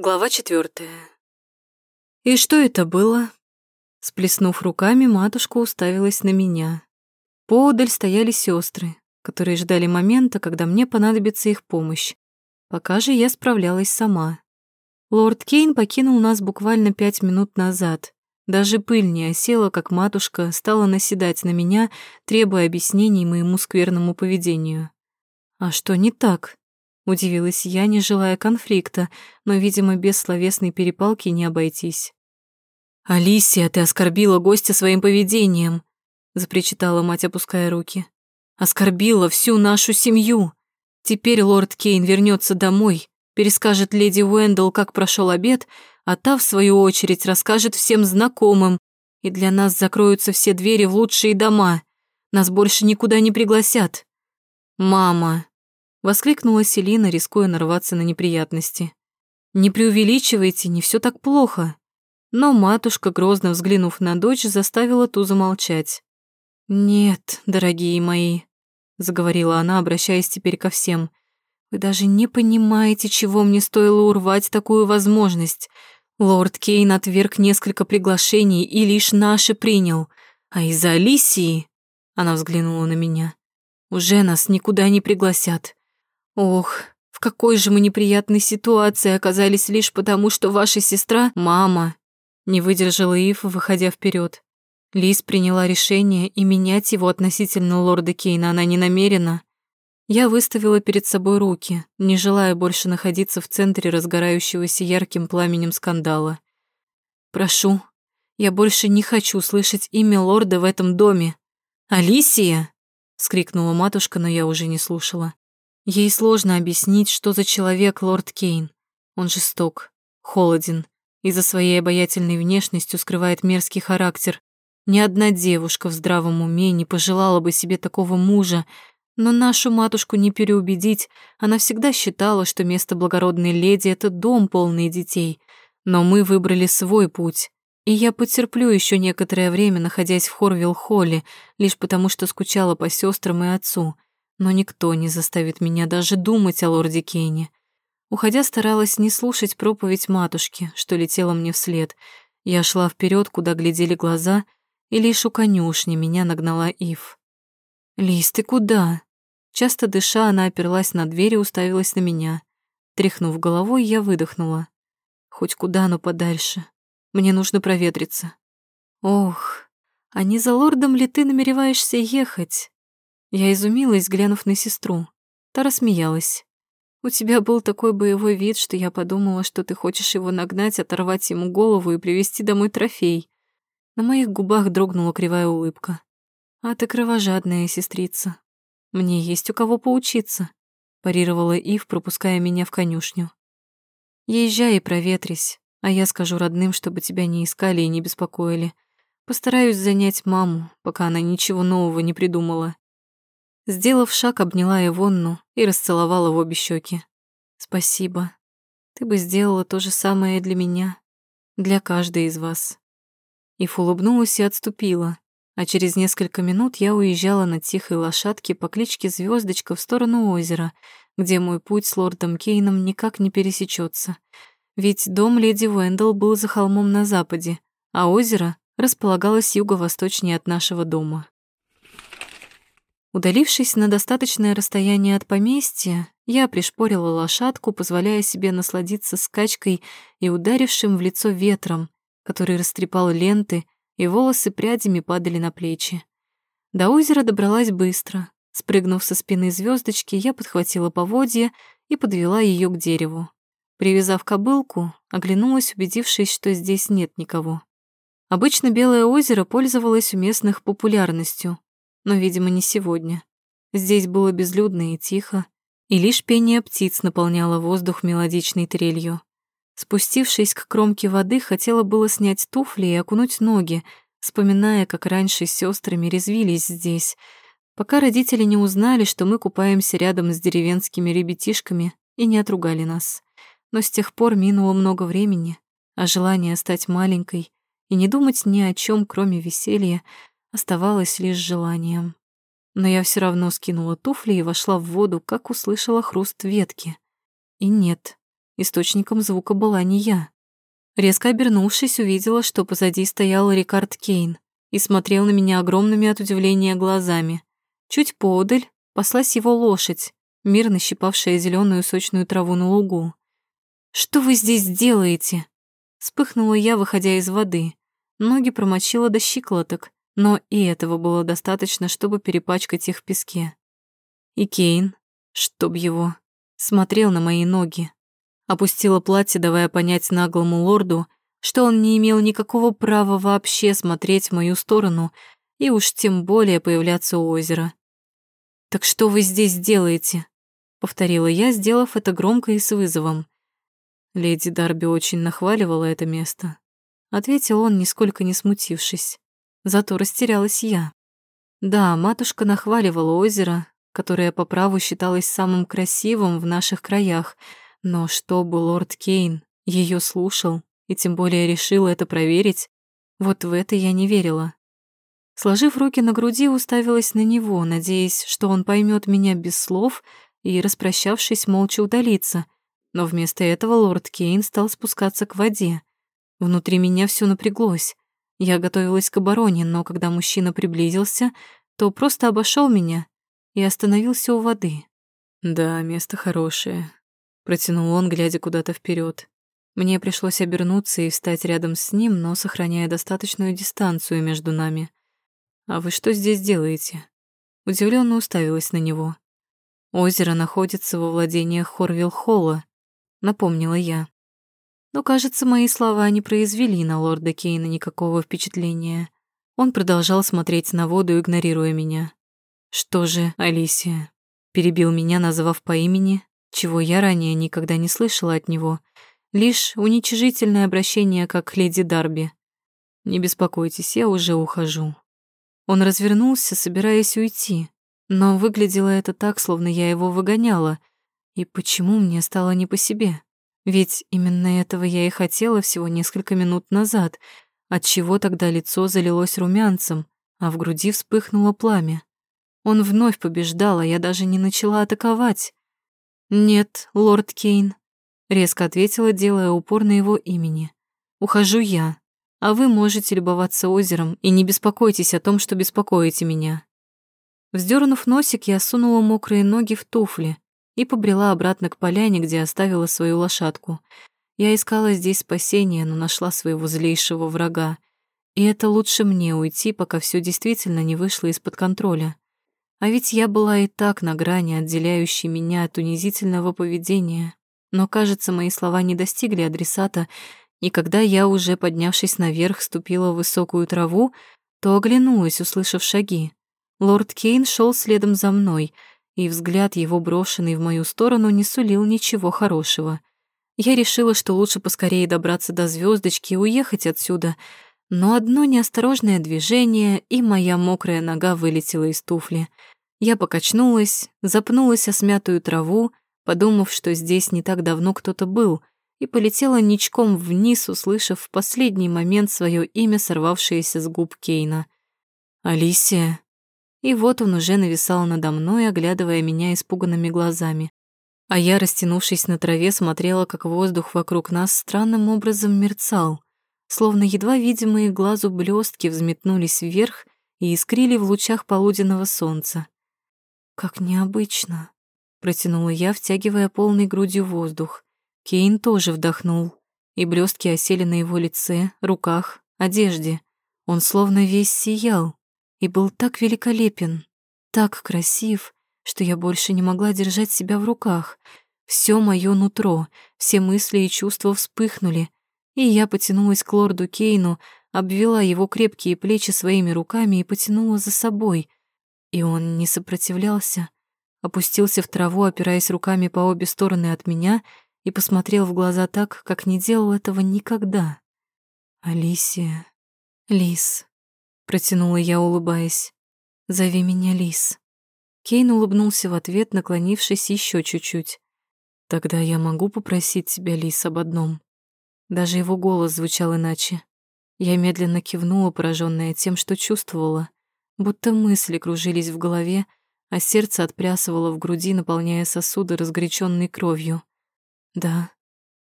Глава четвертая. «И что это было?» Сплеснув руками, матушка уставилась на меня. Поодаль стояли сестры, которые ждали момента, когда мне понадобится их помощь. Пока же я справлялась сама. Лорд Кейн покинул нас буквально пять минут назад. Даже пыль не осела, как матушка стала наседать на меня, требуя объяснений моему скверному поведению. А что не так? Удивилась я, не желая конфликта, но, видимо, без словесной перепалки не обойтись. «Алисия, ты оскорбила гостя своим поведением», — запричитала мать, опуская руки. «Оскорбила всю нашу семью. Теперь лорд Кейн вернется домой, перескажет леди Уэндл, как прошел обед, а та, в свою очередь, расскажет всем знакомым, и для нас закроются все двери в лучшие дома. Нас больше никуда не пригласят. Мама, Воскликнула Селина, рискуя нарваться на неприятности. «Не преувеличивайте, не все так плохо». Но матушка, грозно взглянув на дочь, заставила ту замолчать. «Нет, дорогие мои», — заговорила она, обращаясь теперь ко всем, «вы даже не понимаете, чего мне стоило урвать такую возможность. Лорд Кейн отверг несколько приглашений и лишь наши принял, а из-за Алисии...» Она взглянула на меня. «Уже нас никуда не пригласят. Ох, в какой же мы неприятной ситуации оказались лишь потому, что ваша сестра — мама. Не выдержала Ив, выходя вперед. Лиз приняла решение, и менять его относительно лорда Кейна она не намерена. Я выставила перед собой руки, не желая больше находиться в центре разгорающегося ярким пламенем скандала. «Прошу, я больше не хочу слышать имя лорда в этом доме. Алисия!» — скрикнула матушка, но я уже не слушала. Ей сложно объяснить, что за человек лорд Кейн. Он жесток, холоден, и за своей обаятельной внешностью скрывает мерзкий характер. Ни одна девушка в здравом уме не пожелала бы себе такого мужа, но нашу матушку не переубедить, она всегда считала, что место благородной леди — это дом, полный детей. Но мы выбрали свой путь, и я потерплю еще некоторое время, находясь в Хорвилл-Холле, лишь потому что скучала по сестрам и отцу — но никто не заставит меня даже думать о лорде Кейне. Уходя, старалась не слушать проповедь матушки, что летела мне вслед. Я шла вперед, куда глядели глаза, и лишь у конюшни меня нагнала Ив. «Лиз, ты куда?» Часто дыша, она оперлась на дверь и уставилась на меня. Тряхнув головой, я выдохнула. «Хоть куда, но подальше. Мне нужно проветриться». «Ох, а не за лордом ли ты намереваешься ехать?» Я изумилась, глянув на сестру. Та рассмеялась. «У тебя был такой боевой вид, что я подумала, что ты хочешь его нагнать, оторвать ему голову и привести домой трофей». На моих губах дрогнула кривая улыбка. «А ты кровожадная сестрица. Мне есть у кого поучиться», — парировала Ив, пропуская меня в конюшню. «Езжай и проветрись, а я скажу родным, чтобы тебя не искали и не беспокоили. Постараюсь занять маму, пока она ничего нового не придумала. Сделав шаг, обняла Ивонну и расцеловала в обе щеки. «Спасибо. Ты бы сделала то же самое для меня, для каждой из вас». Ив улыбнулась и отступила, а через несколько минут я уезжала на тихой лошадке по кличке Звездочка в сторону озера, где мой путь с лордом Кейном никак не пересечется. Ведь дом леди Вендел был за холмом на западе, а озеро располагалось юго-восточнее от нашего дома. Удалившись на достаточное расстояние от поместья, я пришпорила лошадку, позволяя себе насладиться скачкой и ударившим в лицо ветром, который растрепал ленты, и волосы прядями падали на плечи. До озера добралась быстро. Спрыгнув со спины звездочки, я подхватила поводья и подвела ее к дереву. Привязав кобылку, оглянулась, убедившись, что здесь нет никого. Обычно Белое озеро пользовалось у местных популярностью, но, видимо, не сегодня. Здесь было безлюдно и тихо, и лишь пение птиц наполняло воздух мелодичной трелью. Спустившись к кромке воды, хотела было снять туфли и окунуть ноги, вспоминая, как раньше с сестрами резвились здесь, пока родители не узнали, что мы купаемся рядом с деревенскими ребятишками и не отругали нас. Но с тех пор минуло много времени, а желание стать маленькой и не думать ни о чем, кроме веселья, оставалось лишь желанием. Но я все равно скинула туфли и вошла в воду, как услышала хруст ветки. И нет, источником звука была не я. Резко обернувшись, увидела, что позади стоял Рикард Кейн и смотрел на меня огромными от удивления глазами. Чуть поодаль паслась его лошадь, мирно щипавшая зеленую сочную траву на лугу. «Что вы здесь делаете?» Вспыхнула я, выходя из воды. Ноги промочила до щиколоток, но и этого было достаточно, чтобы перепачкать их в песке. И Кейн, чтоб его, смотрел на мои ноги. Опустила платье, давая понять наглому лорду, что он не имел никакого права вообще смотреть в мою сторону и уж тем более появляться у озера. «Так что вы здесь делаете?» — повторила я, сделав это громко и с вызовом. Леди Дарби очень нахваливала это место. Ответил он, нисколько не смутившись. Зато растерялась я. Да, матушка нахваливала озеро, которое по праву считалось самым красивым в наших краях, но чтобы лорд Кейн ее слушал и тем более решил это проверить, вот в это я не верила. Сложив руки на груди, уставилась на него, надеясь, что он поймет меня без слов и, распрощавшись, молча удалится. Но вместо этого лорд Кейн стал спускаться к воде. Внутри меня все напряглось. Я готовилась к обороне, но когда мужчина приблизился, то просто обошел меня и остановился у воды. «Да, место хорошее», — протянул он, глядя куда-то вперед. Мне пришлось обернуться и встать рядом с ним, но сохраняя достаточную дистанцию между нами. «А вы что здесь делаете?» Удивленно уставилась на него. «Озеро находится во владениях Хорвилл-Холла», — напомнила я. Но, кажется, мои слова не произвели на лорда Кейна никакого впечатления. Он продолжал смотреть на воду, игнорируя меня. «Что же, Алисия?» Перебил меня, назвав по имени, чего я ранее никогда не слышала от него. Лишь уничижительное обращение, как леди Дарби. «Не беспокойтесь, я уже ухожу». Он развернулся, собираясь уйти, но выглядело это так, словно я его выгоняла. И почему мне стало не по себе? Ведь именно этого я и хотела всего несколько минут назад, отчего тогда лицо залилось румянцем, а в груди вспыхнуло пламя. Он вновь побеждал, а я даже не начала атаковать. «Нет, лорд Кейн», — резко ответила, делая упор на его имени. «Ухожу я, а вы можете любоваться озером и не беспокойтесь о том, что беспокоите меня». Вздернув носик, я сунула мокрые ноги в туфли и побрела обратно к поляне, где оставила свою лошадку. Я искала здесь спасения, но нашла своего злейшего врага. И это лучше мне уйти, пока все действительно не вышло из-под контроля. А ведь я была и так на грани, отделяющей меня от унизительного поведения. Но, кажется, мои слова не достигли адресата, и когда я, уже поднявшись наверх, ступила в высокую траву, то оглянулась, услышав шаги. Лорд Кейн шел следом за мной, и взгляд его, брошенный в мою сторону, не сулил ничего хорошего. Я решила, что лучше поскорее добраться до звездочки и уехать отсюда, но одно неосторожное движение, и моя мокрая нога вылетела из туфли. Я покачнулась, запнулась о смятую траву, подумав, что здесь не так давно кто-то был — и полетела ничком вниз, услышав в последний момент свое имя, сорвавшееся с губ Кейна. «Алисия». И вот он уже нависал надо мной, оглядывая меня испуганными глазами. А я, растянувшись на траве, смотрела, как воздух вокруг нас странным образом мерцал, словно едва видимые глазу блестки взметнулись вверх и искрили в лучах полуденного солнца. «Как необычно», — протянула я, втягивая полной грудью воздух. Кейн тоже вдохнул, и блестки осели на его лице, руках, одежде. Он словно весь сиял и был так великолепен, так красив, что я больше не могла держать себя в руках. Все мое нутро, все мысли и чувства вспыхнули, и я потянулась к лорду Кейну, обвела его крепкие плечи своими руками и потянула за собой. И он не сопротивлялся, опустился в траву, опираясь руками по обе стороны от меня — и посмотрел в глаза так, как не делал этого никогда. «Алисия, Лис», — протянула я, улыбаясь, — «зови меня Лис». Кейн улыбнулся в ответ, наклонившись еще чуть-чуть. «Тогда я могу попросить тебя, Лис, об одном». Даже его голос звучал иначе. Я медленно кивнула, пораженная тем, что чувствовала, будто мысли кружились в голове, а сердце отплясывало в груди, наполняя сосуды разгоряченной кровью. Да,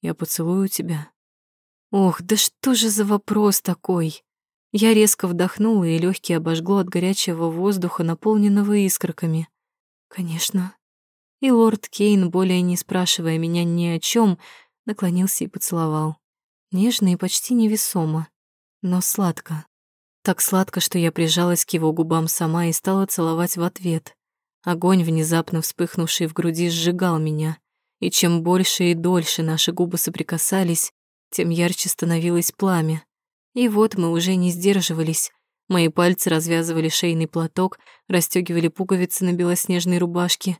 Я поцелую тебя. Ох, да что же за вопрос такой? Я резко вдохнула, и легкие обожгло от горячего воздуха, наполненного искорками. Конечно. И лорд Кейн, более не спрашивая меня ни о чем, наклонился и поцеловал. Нежно и почти невесомо, но сладко. Так сладко, что я прижалась к его губам сама и стала целовать в ответ. Огонь, внезапно вспыхнувший в груди, сжигал меня. И чем больше и дольше наши губы соприкасались, тем ярче становилось пламя. И вот мы уже не сдерживались. Мои пальцы развязывали шейный платок, расстёгивали пуговицы на белоснежной рубашке.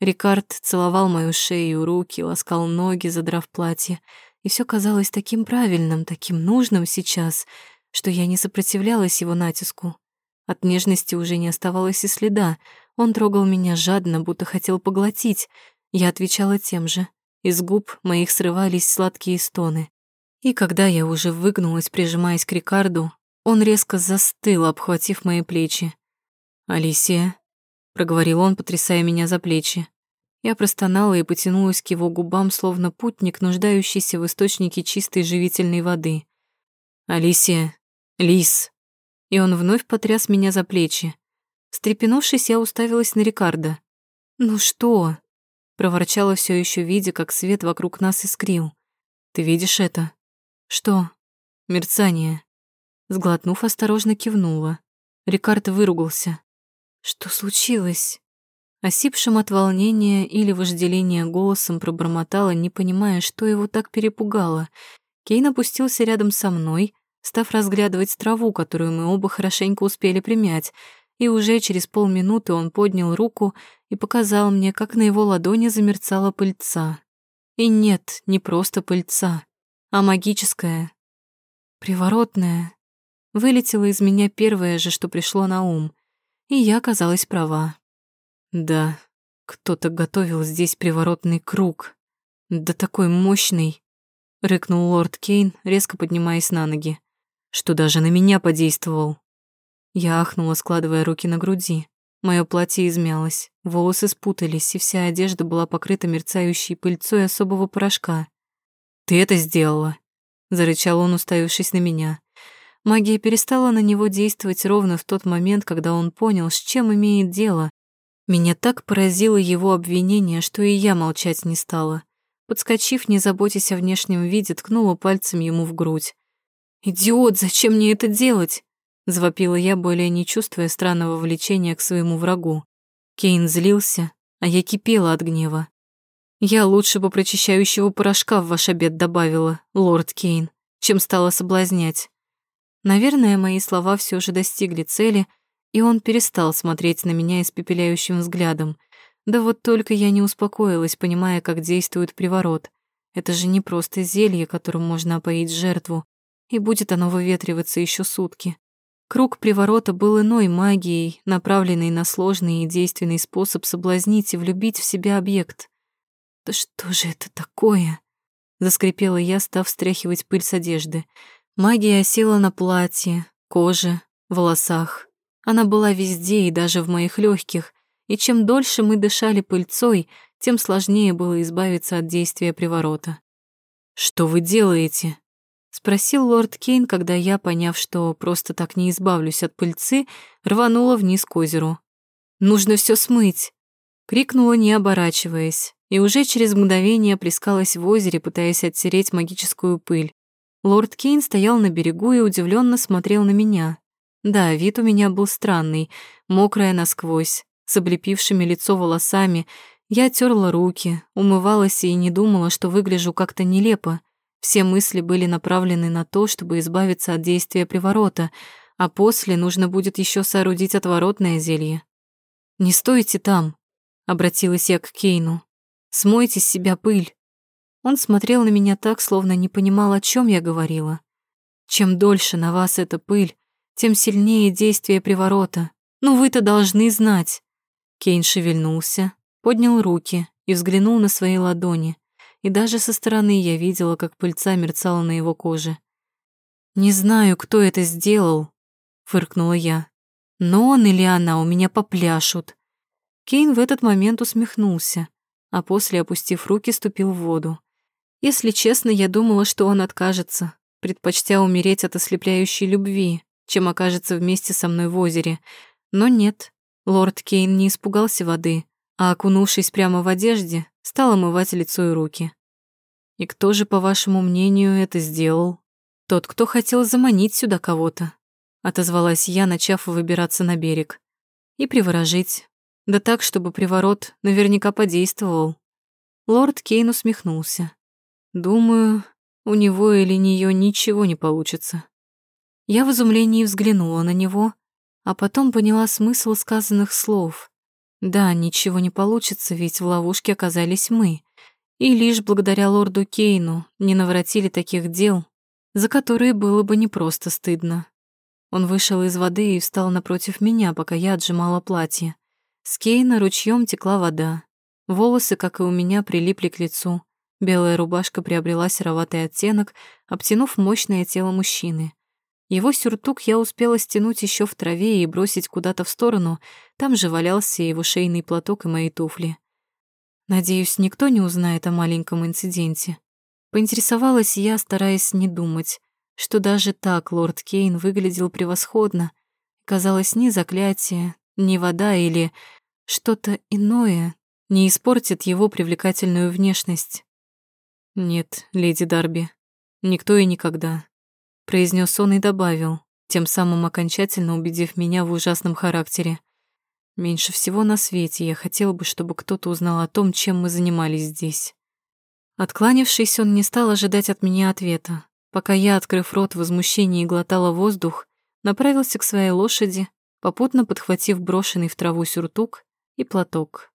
Рикард целовал мою шею, руки, ласкал ноги, задрав платье. И все казалось таким правильным, таким нужным сейчас, что я не сопротивлялась его натиску. От нежности уже не оставалось и следа. Он трогал меня жадно, будто хотел поглотить. Я отвечала тем же. Из губ моих срывались сладкие стоны. И когда я уже выгнулась, прижимаясь к Рикарду, он резко застыл, обхватив мои плечи. «Алисия», — проговорил он, потрясая меня за плечи. Я простонала и потянулась к его губам, словно путник, нуждающийся в источнике чистой живительной воды. «Алисия, Лис!» И он вновь потряс меня за плечи. Встрепенувшись, я уставилась на Рикардо. «Ну что?» — проворчала все еще видя, как свет вокруг нас искрил. «Ты видишь это?» «Что?» «Мерцание». Сглотнув, осторожно кивнула. Рикард выругался. «Что случилось?» Осипшим от волнения или вожделения голосом пробормотала, не понимая, что его так перепугало. Кейн опустился рядом со мной, став разглядывать траву, которую мы оба хорошенько успели примять, и уже через полминуты он поднял руку и показал мне, как на его ладони замерцала пыльца. И нет, не просто пыльца а магическое, приворотное, вылетело из меня первое же, что пришло на ум, и я оказалась права. Да, кто-то готовил здесь приворотный круг, да такой мощный, рыкнул лорд Кейн, резко поднимаясь на ноги, что даже на меня подействовал. Я ахнула, складывая руки на груди. Мое платье измялось, волосы спутались, и вся одежда была покрыта мерцающей пыльцой особого порошка. «Ты это сделала!» — зарычал он, уставившись на меня. Магия перестала на него действовать ровно в тот момент, когда он понял, с чем имеет дело. Меня так поразило его обвинение, что и я молчать не стала. Подскочив, не заботясь о внешнем виде, ткнула пальцем ему в грудь. «Идиот, зачем мне это делать?» — завопила я, более не чувствуя странного влечения к своему врагу. Кейн злился, а я кипела от гнева. Я лучше бы прочищающего порошка в ваш обед добавила, лорд Кейн, чем стала соблазнять. Наверное, мои слова все же достигли цели, и он перестал смотреть на меня испепеляющим взглядом. Да вот только я не успокоилась, понимая, как действует приворот. Это же не просто зелье, которым можно опоить жертву, и будет оно выветриваться еще сутки. Круг приворота был иной магией, направленной на сложный и действенный способ соблазнить и влюбить в себя объект. «Да что же это такое?» Заскрипела я, став встряхивать пыль с одежды. Магия осела на платье, коже, волосах. Она была везде и даже в моих легких, и чем дольше мы дышали пыльцой, тем сложнее было избавиться от действия приворота. «Что вы делаете?» — спросил лорд Кейн, когда я, поняв, что просто так не избавлюсь от пыльцы, рванула вниз к озеру. «Нужно все смыть!» — крикнула, не оборачиваясь и уже через мгновение плескалась в озере, пытаясь оттереть магическую пыль. Лорд Кейн стоял на берегу и удивленно смотрел на меня. Да, вид у меня был странный, мокрая насквозь, с облепившими лицо волосами. Я терла руки, умывалась и не думала, что выгляжу как-то нелепо. Все мысли были направлены на то, чтобы избавиться от действия приворота, а после нужно будет еще соорудить отворотное зелье. «Не стойте там», — обратилась я к Кейну. Смойте с себя пыль. Он смотрел на меня так, словно не понимал, о чем я говорила. Чем дольше на вас эта пыль, тем сильнее действие приворота. Ну вы-то должны знать. Кейн шевельнулся, поднял руки и взглянул на свои ладони. И даже со стороны я видела, как пыльца мерцала на его коже. «Не знаю, кто это сделал», — фыркнула я. «Но он или она у меня попляшут». Кейн в этот момент усмехнулся а после, опустив руки, ступил в воду. Если честно, я думала, что он откажется, предпочтя умереть от ослепляющей любви, чем окажется вместе со мной в озере. Но нет, лорд Кейн не испугался воды, а, окунувшись прямо в одежде, стал омывать лицо и руки. «И кто же, по вашему мнению, это сделал?» «Тот, кто хотел заманить сюда кого-то», — отозвалась я, начав выбираться на берег. «И приворожить. Да так, чтобы приворот наверняка подействовал». Лорд Кейн усмехнулся. «Думаю, у него или нее ничего не получится». Я в изумлении взглянула на него, а потом поняла смысл сказанных слов. Да, ничего не получится, ведь в ловушке оказались мы. И лишь благодаря лорду Кейну не наворотили таких дел, за которые было бы непросто стыдно. Он вышел из воды и встал напротив меня, пока я отжимала платье. С Кейна ручьем текла вода. Волосы, как и у меня, прилипли к лицу. Белая рубашка приобрела сероватый оттенок, обтянув мощное тело мужчины. Его сюртук я успела стянуть еще в траве и бросить куда-то в сторону, там же валялся его шейный платок и мои туфли. Надеюсь, никто не узнает о маленьком инциденте. Поинтересовалась я, стараясь не думать, что даже так лорд Кейн выглядел превосходно. Казалось, ни заклятие, ни вода или что-то иное не испортит его привлекательную внешность. Нет, леди Дарби, никто и никогда произнес он и добавил, тем самым окончательно убедив меня в ужасном характере. Меньше всего на свете я хотел бы, чтобы кто-то узнал о том, чем мы занимались здесь. Откланившись, он не стал ожидать от меня ответа. Пока я, открыв рот в возмущении, глотала воздух, направился к своей лошади, попутно подхватив брошенный в траву сюртук и платок.